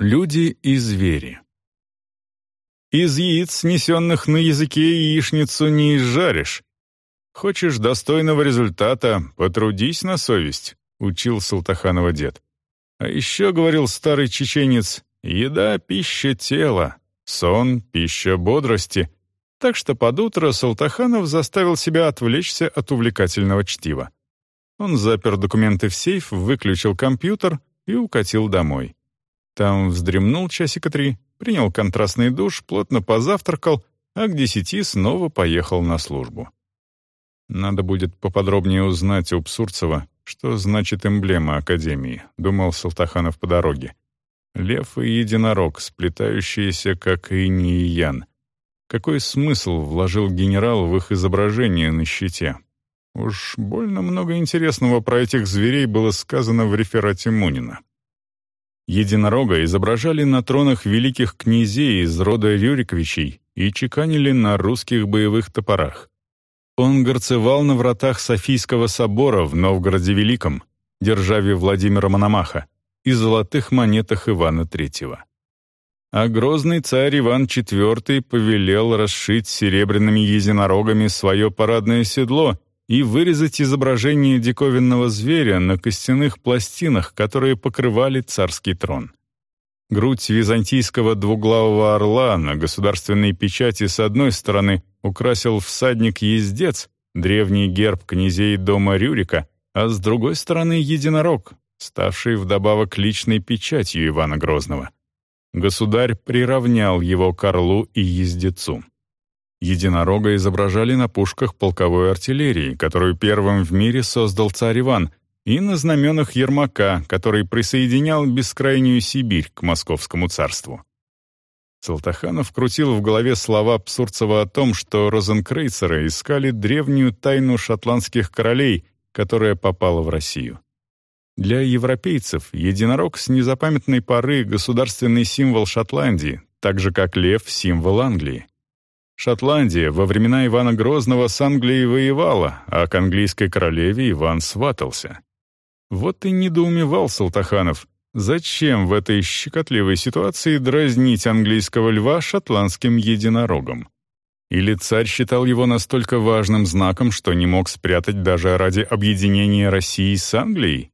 Люди и звери. Из яиц, снесенных на языке, яичницу не изжаришь. Хочешь достойного результата, потрудись на совесть, учил Салтаханова дед. А еще говорил старый чеченец, еда — пища тела, сон — пища бодрости. Так что под утро Салтаханов заставил себя отвлечься от увлекательного чтива. Он запер документы в сейф, выключил компьютер и укатил домой. Там вздремнул часика три, принял контрастный душ, плотно позавтракал, а к десяти снова поехал на службу. Надо будет поподробнее узнать у Псурцева, что значит эмблема Академии, думал Салтаханов по дороге. Лев и единорог, сплетающиеся, как инь и ян. Какой смысл вложил генерал в их изображение на щите? Уж больно много интересного про этих зверей было сказано в реферате Мунина. Единорога изображали на тронах великих князей из рода Рюриковичей и чеканили на русских боевых топорах. Он горцевал на вратах Софийского собора в Новгороде Великом, державе Владимира Мономаха, и золотых монетах Ивана III. А грозный царь Иван IV повелел расшить серебряными единорогами свое парадное седло и вырезать изображение диковинного зверя на костяных пластинах, которые покрывали царский трон. Грудь византийского двуглавого орла на государственной печати с одной стороны украсил всадник-ездец, древний герб князей дома Рюрика, а с другой стороны единорог, ставший вдобавок личной печатью Ивана Грозного. Государь приравнял его к орлу и ездецу. Единорога изображали на пушках полковой артиллерии, которую первым в мире создал царь Иван, и на знаменах Ермака, который присоединял бескрайнюю Сибирь к московскому царству. Салтаханов крутил в голове слова Псурцева о том, что розенкрейцеры искали древнюю тайну шотландских королей, которая попала в Россию. Для европейцев единорог с незапамятной поры государственный символ Шотландии, так же как лев — символ Англии. Шотландия во времена Ивана Грозного с Англией воевала, а к английской королеве Иван сватался. Вот и недоумевал Салтаханов, зачем в этой щекотливой ситуации дразнить английского льва шотландским единорогом. Или царь считал его настолько важным знаком, что не мог спрятать даже ради объединения России с Англией?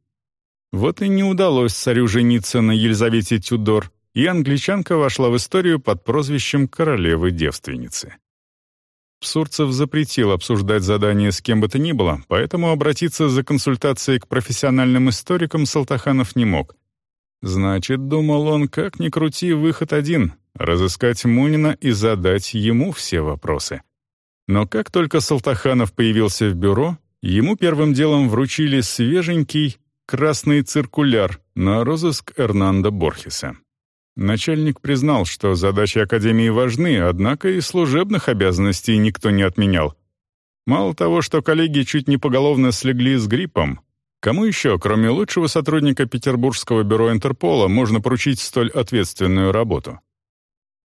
Вот и не удалось царю жениться на Елизавете Тюдор, и англичанка вошла в историю под прозвищем королевы-девственницы. Псурцев запретил обсуждать задание с кем бы то ни было, поэтому обратиться за консультацией к профессиональным историкам Салтаханов не мог. Значит, думал он, как ни крути, выход один — разыскать Мунина и задать ему все вопросы. Но как только Салтаханов появился в бюро, ему первым делом вручили свеженький красный циркуляр на розыск Эрнанда Борхеса. Начальник признал, что задачи Академии важны, однако и служебных обязанностей никто не отменял. Мало того, что коллеги чуть не поголовно слегли с гриппом, кому еще, кроме лучшего сотрудника Петербургского бюро Интерпола, можно поручить столь ответственную работу?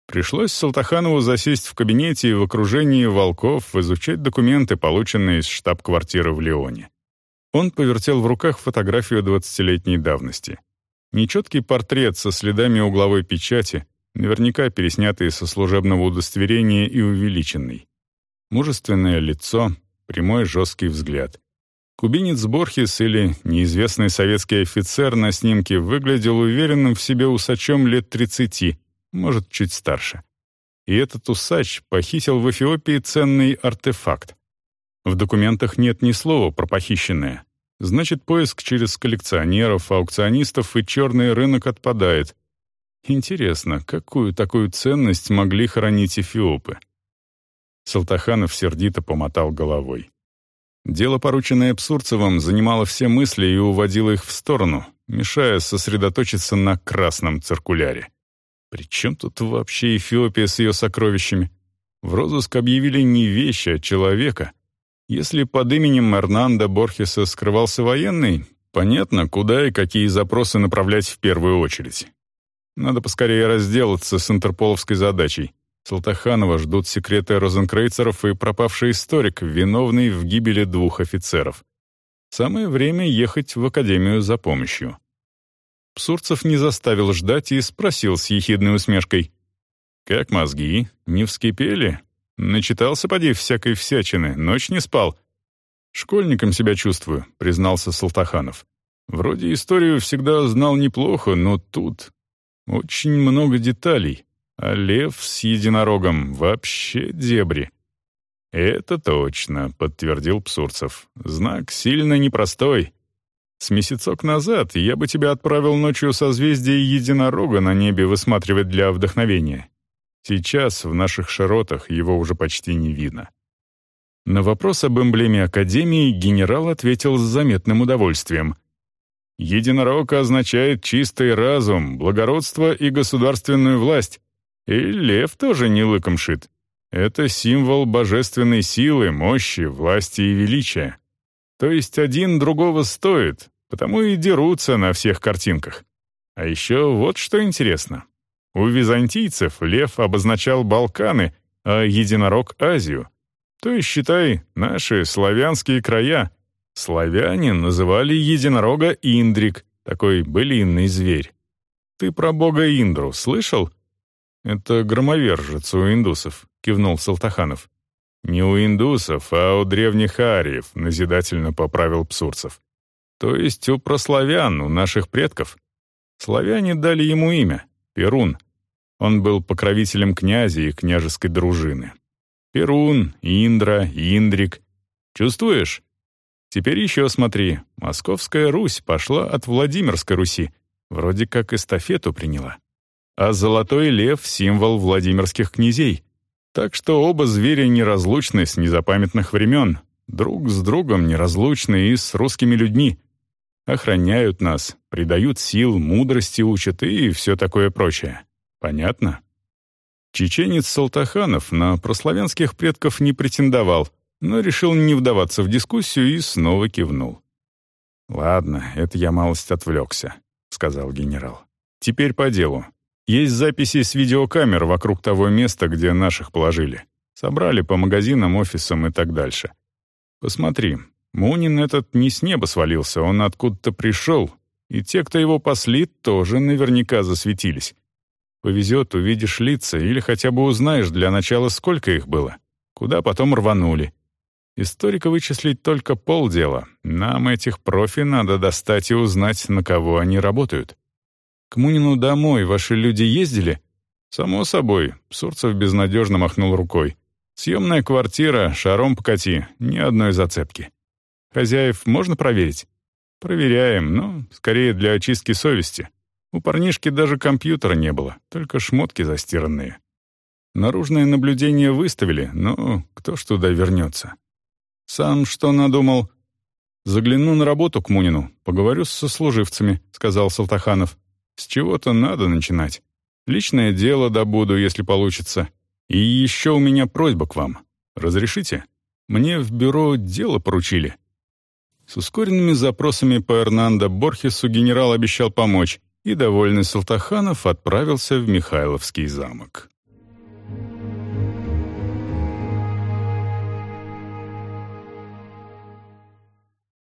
Пришлось Салтаханову засесть в кабинете и в окружении волков изучать документы, полученные из штаб-квартиры в Лионе. Он повертел в руках фотографию 20-летней давности — Нечеткий портрет со следами угловой печати, наверняка переснятый со служебного удостоверения и увеличенный. Мужественное лицо, прямой жесткий взгляд. Кубинец Борхес или неизвестный советский офицер на снимке выглядел уверенным в себе усачом лет 30, может, чуть старше. И этот усач похитил в Эфиопии ценный артефакт. В документах нет ни слова про похищенное. Значит, поиск через коллекционеров, аукционистов и черный рынок отпадает. Интересно, какую такую ценность могли хранить эфиопы? Салтаханов сердито помотал головой. Дело, порученное Псурцевым, занимало все мысли и уводило их в сторону, мешая сосредоточиться на красном циркуляре. При чем тут вообще Эфиопия с ее сокровищами? В розыск объявили не вещи, а человека — если под именем Эрнанда Борхеса скрывался военный, понятно, куда и какие запросы направлять в первую очередь. Надо поскорее разделаться с интерполовской задачей. Салтаханова ждут секреты розенкрейцеров и пропавший историк, виновный в гибели двух офицеров. Самое время ехать в академию за помощью. Псурцев не заставил ждать и спросил с ехидной усмешкой. «Как мозги? Не вскипели? Начитался, поди, всякой всячины, ночь не спал». «Школьником себя чувствую», — признался Салтаханов. «Вроде историю всегда знал неплохо, но тут очень много деталей, а лев с единорогом вообще дебри». «Это точно», — подтвердил Псурцев. «Знак сильно непростой. С месяцок назад я бы тебя отправил ночью созвездие единорога на небе высматривать для вдохновения. Сейчас в наших широтах его уже почти не видно». На вопрос об эмблеме Академии генерал ответил с заметным удовольствием. «Единорог означает чистый разум, благородство и государственную власть. И лев тоже не лыком шит. Это символ божественной силы, мощи, власти и величия. То есть один другого стоит, потому и дерутся на всех картинках. А еще вот что интересно. У византийцев лев обозначал Балканы, а единорог — Азию. То есть, считай, наши славянские края. Славяне называли единорога Индрик, такой былинный зверь. Ты про бога Индру слышал? Это громовержец у индусов, кивнул Салтаханов. Не у индусов, а у древних ариев, назидательно поправил Псурцев. То есть у прославян, у наших предков. Славяне дали ему имя — Перун. Он был покровителем князя и княжеской дружины. Перун, Индра, Индрик. Чувствуешь? Теперь еще смотри. Московская Русь пошла от Владимирской Руси. Вроде как эстафету приняла. А золотой лев — символ владимирских князей. Так что оба зверя неразлучны с незапамятных времен, друг с другом неразлучны и с русскими людьми охраняют нас, придают сил, мудрости учат и все такое прочее. Понятно? Чеченец Салтаханов на прославянских предков не претендовал, но решил не вдаваться в дискуссию и снова кивнул. «Ладно, это я малость отвлекся», — сказал генерал. «Теперь по делу. Есть записи с видеокамер вокруг того места, где наших положили. Собрали по магазинам, офисам и так дальше. Посмотри, Мунин этот не с неба свалился, он откуда-то пришел, и те, кто его послит, тоже наверняка засветились. Повезет, увидишь лица или хотя бы узнаешь для начала, сколько их было, куда потом рванули. Историка вычислить только полдела. Нам этих профи надо достать и узнать, на кого они работают. К Мунину домой ваши люди ездили? Само собой, Сурцев безнадежно махнул рукой. Съемная квартира, шаром покати, ни одной зацепки. Хозяев можно проверить? Проверяем, но скорее для очистки совести. У парнишки даже компьютера не было, только шмотки застиранные. Наружное наблюдение выставили, но кто ж туда вернется? Сам что надумал? Загляну на работу к Мунину, поговорю с сослуживцами, сказал Салтаханов. С чего-то надо начинать. Личное дело добуду, если получится. И еще у меня просьба к вам. Разрешите? Мне в бюро дело поручили. С ускоренными запросами по Эрнандо Борхесу генерал обещал помочь, и довольный Салтаханов отправился в Михайловский замок.